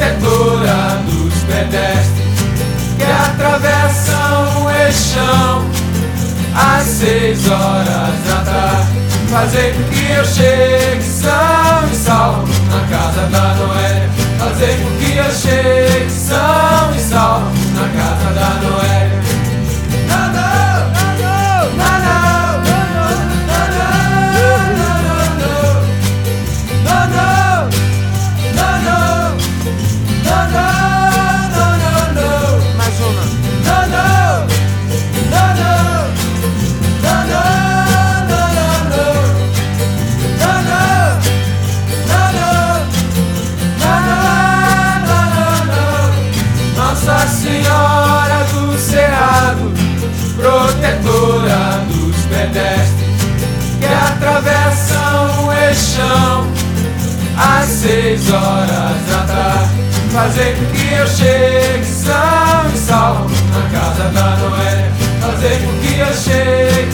protetora dos pedestres que atravessam o eixão às seis horas da tarde, fazer com que eu chegue são e salvo na casa da Noé, fazer com que eu chegue. Senhora do Cerrado, protetora dos pedestres que atravessam o eixão às seis horas da tarde. Fazer com que eu chegue são e salvo na casa da Noé. Fazer com que eu chegue